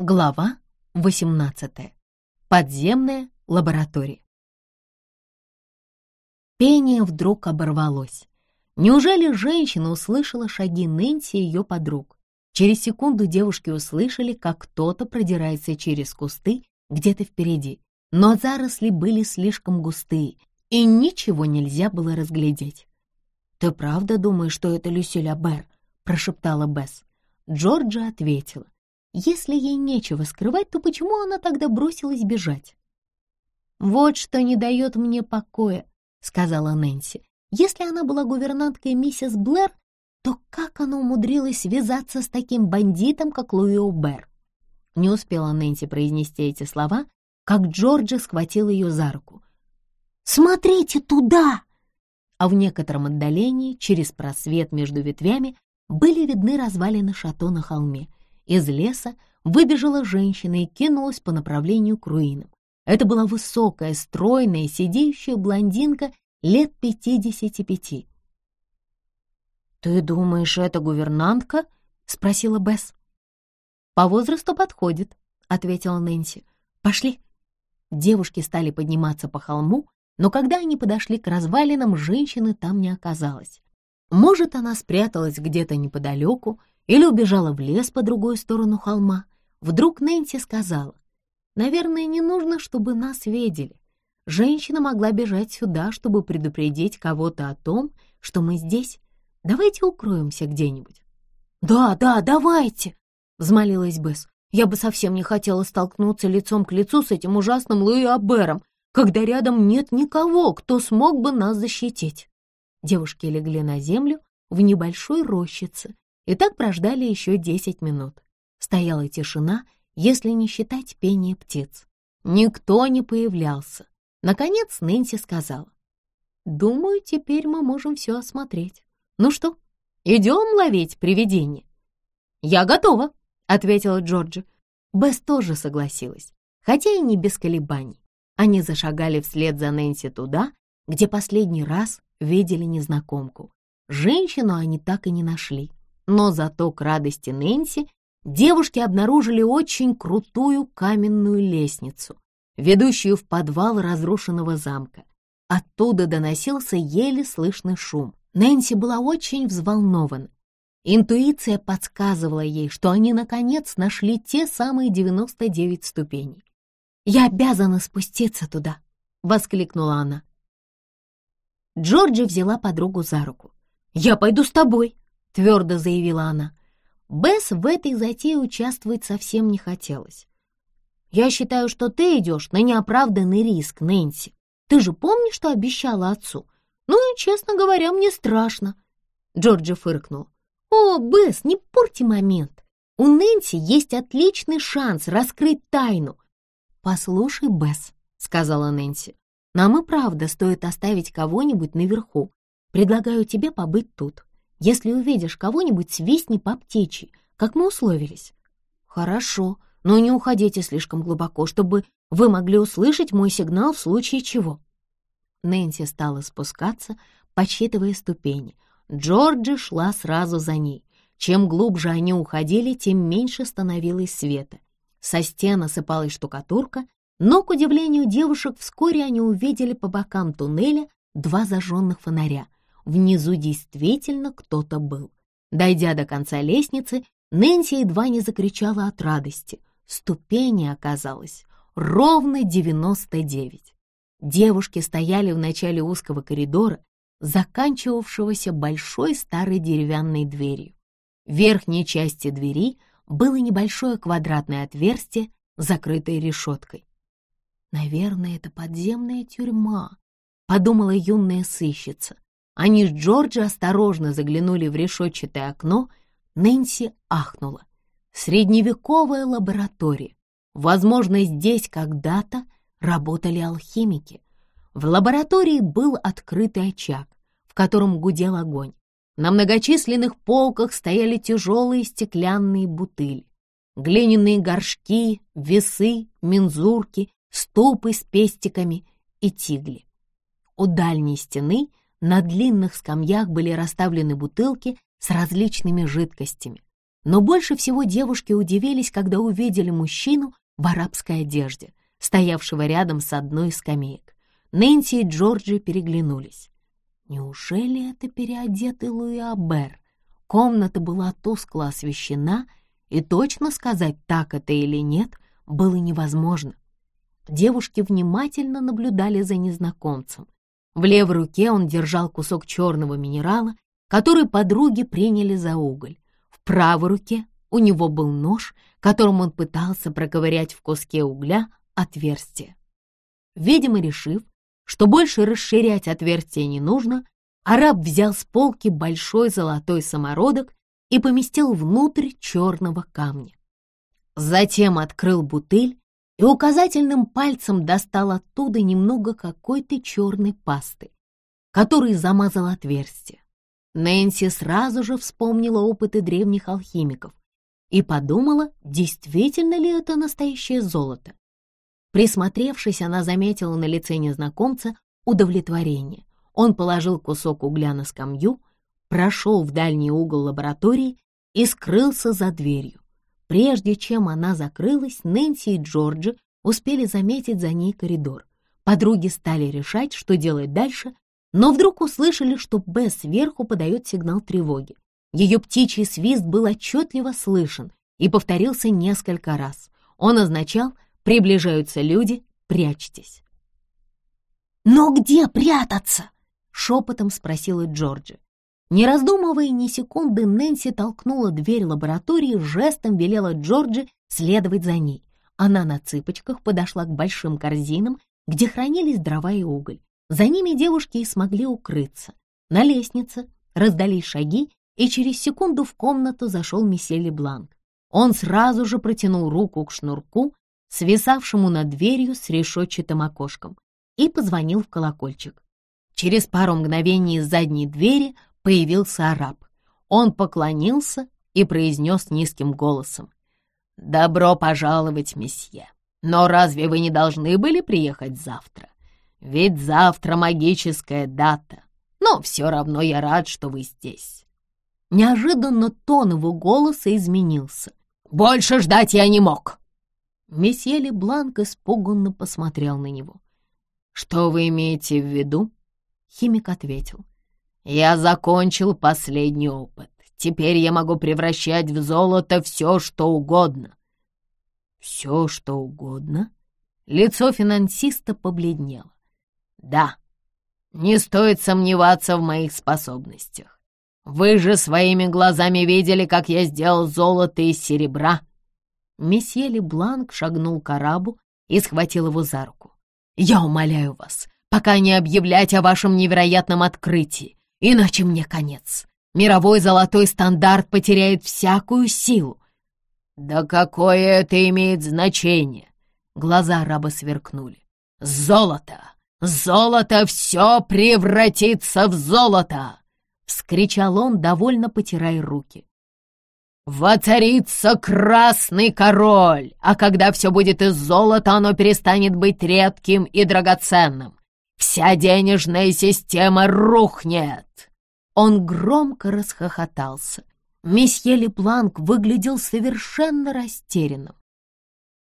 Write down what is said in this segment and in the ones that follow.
Глава 18. Подземная лаборатория. Пение вдруг оборвалось. Неужели женщина услышала шаги Нэнси и ее подруг? Через секунду девушки услышали, как кто-то продирается через кусты где-то впереди, но заросли были слишком густые, и ничего нельзя было разглядеть. «Ты правда думаешь, что это Люсиль Бер? прошептала Бесс. Джорджа ответила. Если ей нечего скрывать, то почему она тогда бросилась бежать? «Вот что не дает мне покоя», — сказала Нэнси. «Если она была гувернанткой миссис Блэр, то как она умудрилась связаться с таким бандитом, как Луи Убер?» Не успела Нэнси произнести эти слова, как Джорджи схватил ее за руку. «Смотрите туда!» А в некотором отдалении, через просвет между ветвями, были видны развалины шато на холме — из леса выбежала женщина и кинулась по направлению к руинам. Это была высокая, стройная, сидеющая блондинка лет пятидесяти пяти. «Ты думаешь, это гувернантка?» — спросила Бесс. «По возрасту подходит», — ответила Нэнси. «Пошли». Девушки стали подниматься по холму, но когда они подошли к развалинам, женщины там не оказалось. Может, она спряталась где-то неподалеку или убежала в лес по другую сторону холма. Вдруг Нэнси сказала, «Наверное, не нужно, чтобы нас видели. Женщина могла бежать сюда, чтобы предупредить кого-то о том, что мы здесь. Давайте укроемся где-нибудь». «Да, да, давайте!» — взмолилась Бесс. «Я бы совсем не хотела столкнуться лицом к лицу с этим ужасным Луи Абером, когда рядом нет никого, кто смог бы нас защитить». Девушки легли на землю в небольшой рощице и так прождали еще десять минут. Стояла тишина, если не считать пение птиц. Никто не появлялся. Наконец Нэнси сказала. «Думаю, теперь мы можем все осмотреть. Ну что, идем ловить привидение?» «Я готова», — ответила Джорджи. Бесс тоже согласилась, хотя и не без колебаний. Они зашагали вслед за Нэнси туда, где последний раз видели незнакомку. Женщину они так и не нашли. Но зато к радости Нэнси девушки обнаружили очень крутую каменную лестницу, ведущую в подвал разрушенного замка. Оттуда доносился еле слышный шум. Нэнси была очень взволнована. Интуиция подсказывала ей, что они, наконец, нашли те самые 99 ступеней. «Я обязана спуститься туда!» — воскликнула она. Джорджи взяла подругу за руку. «Я пойду с тобой!» твердо заявила она. Бесс в этой затее участвовать совсем не хотелось. «Я считаю, что ты идешь на неоправданный риск, Нэнси. Ты же помнишь, что обещала отцу? Ну и, честно говоря, мне страшно». Джорджи фыркнул. «О, Бесс, не порти момент. У Нэнси есть отличный шанс раскрыть тайну». «Послушай, Бесс», — сказала Нэнси, «нам и правда стоит оставить кого-нибудь наверху. Предлагаю тебе побыть тут. Если увидишь кого-нибудь, свистни по птичьи, как мы условились». «Хорошо, но не уходите слишком глубоко, чтобы вы могли услышать мой сигнал в случае чего». Нэнси стала спускаться, подсчитывая ступени. Джорджи шла сразу за ней. Чем глубже они уходили, тем меньше становилось света. Со стен осыпалась штукатурка, но, к удивлению девушек, вскоре они увидели по бокам туннеля два зажженных фонаря. Внизу действительно кто-то был. Дойдя до конца лестницы, Нэнси едва не закричала от радости. Ступени оказалось ровно 99. Девушки стояли в начале узкого коридора, заканчивавшегося большой старой деревянной дверью. В верхней части двери было небольшое квадратное отверстие, закрытое решеткой. «Наверное, это подземная тюрьма», — подумала юная сыщица. Они с Джорджи осторожно заглянули в решетчатое окно. Нэнси ахнула. Средневековая лаборатория. Возможно, здесь когда-то работали алхимики. В лаборатории был открытый очаг, в котором гудел огонь. На многочисленных полках стояли тяжелые стеклянные бутыли, глиняные горшки, весы, мензурки, ступы с пестиками и тигли. У дальней стены — на длинных скамьях были расставлены бутылки с различными жидкостями. Но больше всего девушки удивились, когда увидели мужчину в арабской одежде, стоявшего рядом с одной из скамеек. Нэнси и Джорджи переглянулись. Неужели это переодетый Луи Абер? Комната была тускло освещена, и точно сказать, так это или нет, было невозможно. Девушки внимательно наблюдали за незнакомцем. В левой руке он держал кусок черного минерала, который подруги приняли за уголь. В правой руке у него был нож, которым он пытался проковырять в куске угля отверстие. Видимо, решив, что больше расширять отверстие не нужно, араб взял с полки большой золотой самородок и поместил внутрь черного камня. Затем открыл бутыль и указательным пальцем достал оттуда немного какой-то черной пасты, который замазал отверстие. Нэнси сразу же вспомнила опыты древних алхимиков и подумала, действительно ли это настоящее золото. Присмотревшись, она заметила на лице незнакомца удовлетворение. Он положил кусок угля на скамью, прошел в дальний угол лаборатории и скрылся за дверью. Прежде чем она закрылась, Нэнси и Джорджи успели заметить за ней коридор. Подруги стали решать, что делать дальше, но вдруг услышали, что Бесс сверху подает сигнал тревоги. Ее птичий свист был отчетливо слышен и повторился несколько раз. Он означал «приближаются люди, прячьтесь». «Но где прятаться?» — шепотом спросила Джорджи. Не раздумывая ни секунды, Нэнси толкнула дверь лаборатории, жестом велела Джорджи следовать за ней. Она на цыпочках подошла к большим корзинам, где хранились дрова и уголь. За ними девушки и смогли укрыться. На лестнице раздались шаги, и через секунду в комнату зашел месье Лебланк. Он сразу же протянул руку к шнурку, свисавшему над дверью с решетчатым окошком, и позвонил в колокольчик. Через пару мгновений из задней двери появился араб. Он поклонился и произнес низким голосом. «Добро пожаловать, месье. Но разве вы не должны были приехать завтра? Ведь завтра магическая дата. Но все равно я рад, что вы здесь». Неожиданно тон его голоса изменился. «Больше ждать я не мог!» Месье Лебланк испуганно посмотрел на него. «Что вы имеете в виду?» Химик ответил. Я закончил последний опыт. Теперь я могу превращать в золото все, что угодно. Все, что угодно? Лицо финансиста побледнело. Да, не стоит сомневаться в моих способностях. Вы же своими глазами видели, как я сделал золото из серебра. Месье Лебланк шагнул к арабу и схватил его за руку. «Я умоляю вас, пока не объявлять о вашем невероятном открытии. Иначе мне конец. Мировой золотой стандарт потеряет всякую силу. Да какое это имеет значение? Глаза араба сверкнули. Золото! Золото все превратится в золото! Вскричал он, довольно потирая руки. «Воцарится красный король, а когда все будет из золота, оно перестанет быть редким и драгоценным. Вся денежная система рухнет!» Он громко расхохотался. Месье Лепланк выглядел совершенно растерянным.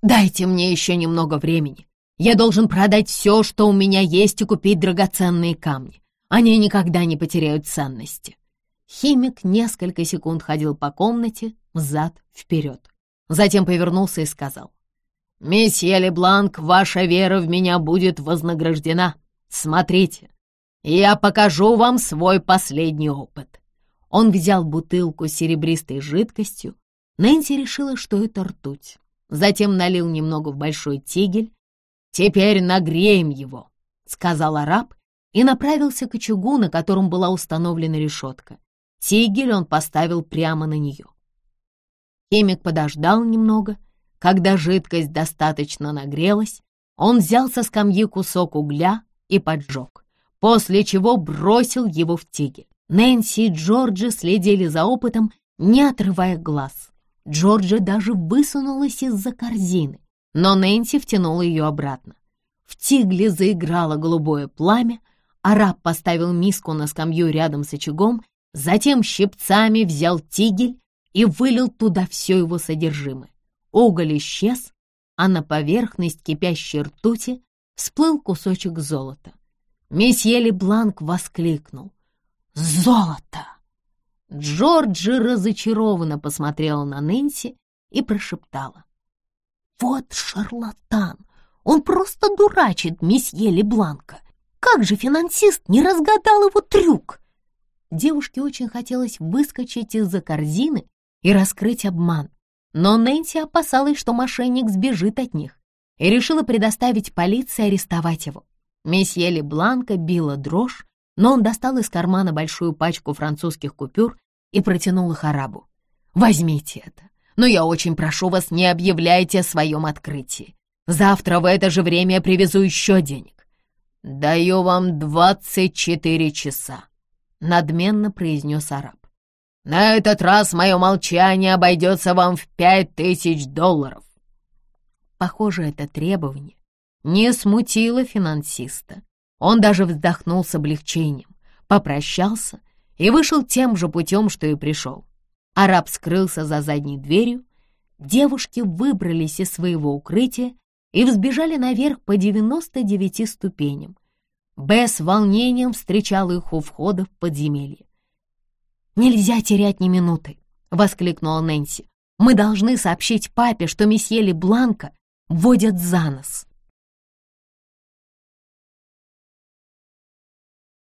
«Дайте мне еще немного времени. Я должен продать все, что у меня есть, и купить драгоценные камни. Они никогда не потеряют ценности». Химик несколько секунд ходил по комнате, взад-вперед. Затем повернулся и сказал. «Месье Лебланк, ваша вера в меня будет вознаграждена. Смотрите, я покажу вам свой последний опыт». Он взял бутылку с серебристой жидкостью. Нэнси решила, что это ртуть. Затем налил немного в большой тигель. «Теперь нагреем его», — сказал араб и направился к очагу, на котором была установлена решетка. Тигель он поставил прямо на нее. Химик подождал немного. Когда жидкость достаточно нагрелась, он взял со скамьи кусок угля и поджег, после чего бросил его в тигель. Нэнси и Джорджи следили за опытом, не отрывая глаз. Джорджи даже высунулась из-за корзины, но Нэнси втянула ее обратно. В тигле заиграло голубое пламя, араб поставил миску на скамью рядом с очагом, затем щипцами взял тигель и вылил туда все его содержимое. Уголь исчез, а на поверхность кипящей ртути всплыл кусочек золота. Месье Лебланк воскликнул. «Золото!» Джорджи разочарованно посмотрела на Нэнси и прошептала. «Вот шарлатан! Он просто дурачит месье Лебланка! Как же финансист не разгадал его трюк?» Девушке очень хотелось выскочить из-за корзины и раскрыть обман, но Нэнси опасалась, что мошенник сбежит от них, и решила предоставить полиции арестовать его. Месье Лебланка била дрожь, но он достал из кармана большую пачку французских купюр и протянул их арабу. «Возьмите это, но я очень прошу вас, не объявляйте о своем открытии. Завтра в это же время я привезу еще денег. Даю вам двадцать четыре часа», — надменно произнес араб. «На этот раз мое молчание обойдется вам в пять тысяч долларов». Похоже, это требование не смутило финансиста. Он даже вздохнул с облегчением, попрощался и вышел тем же путем, что и пришел. Араб скрылся за задней дверью, девушки выбрались из своего укрытия и взбежали наверх по 99 ступеням. Бесс с волнением встречал их у входа в подземелье. «Нельзя терять ни минуты!» — воскликнула Нэнси. «Мы должны сообщить папе, что месье Бланка водят за нос».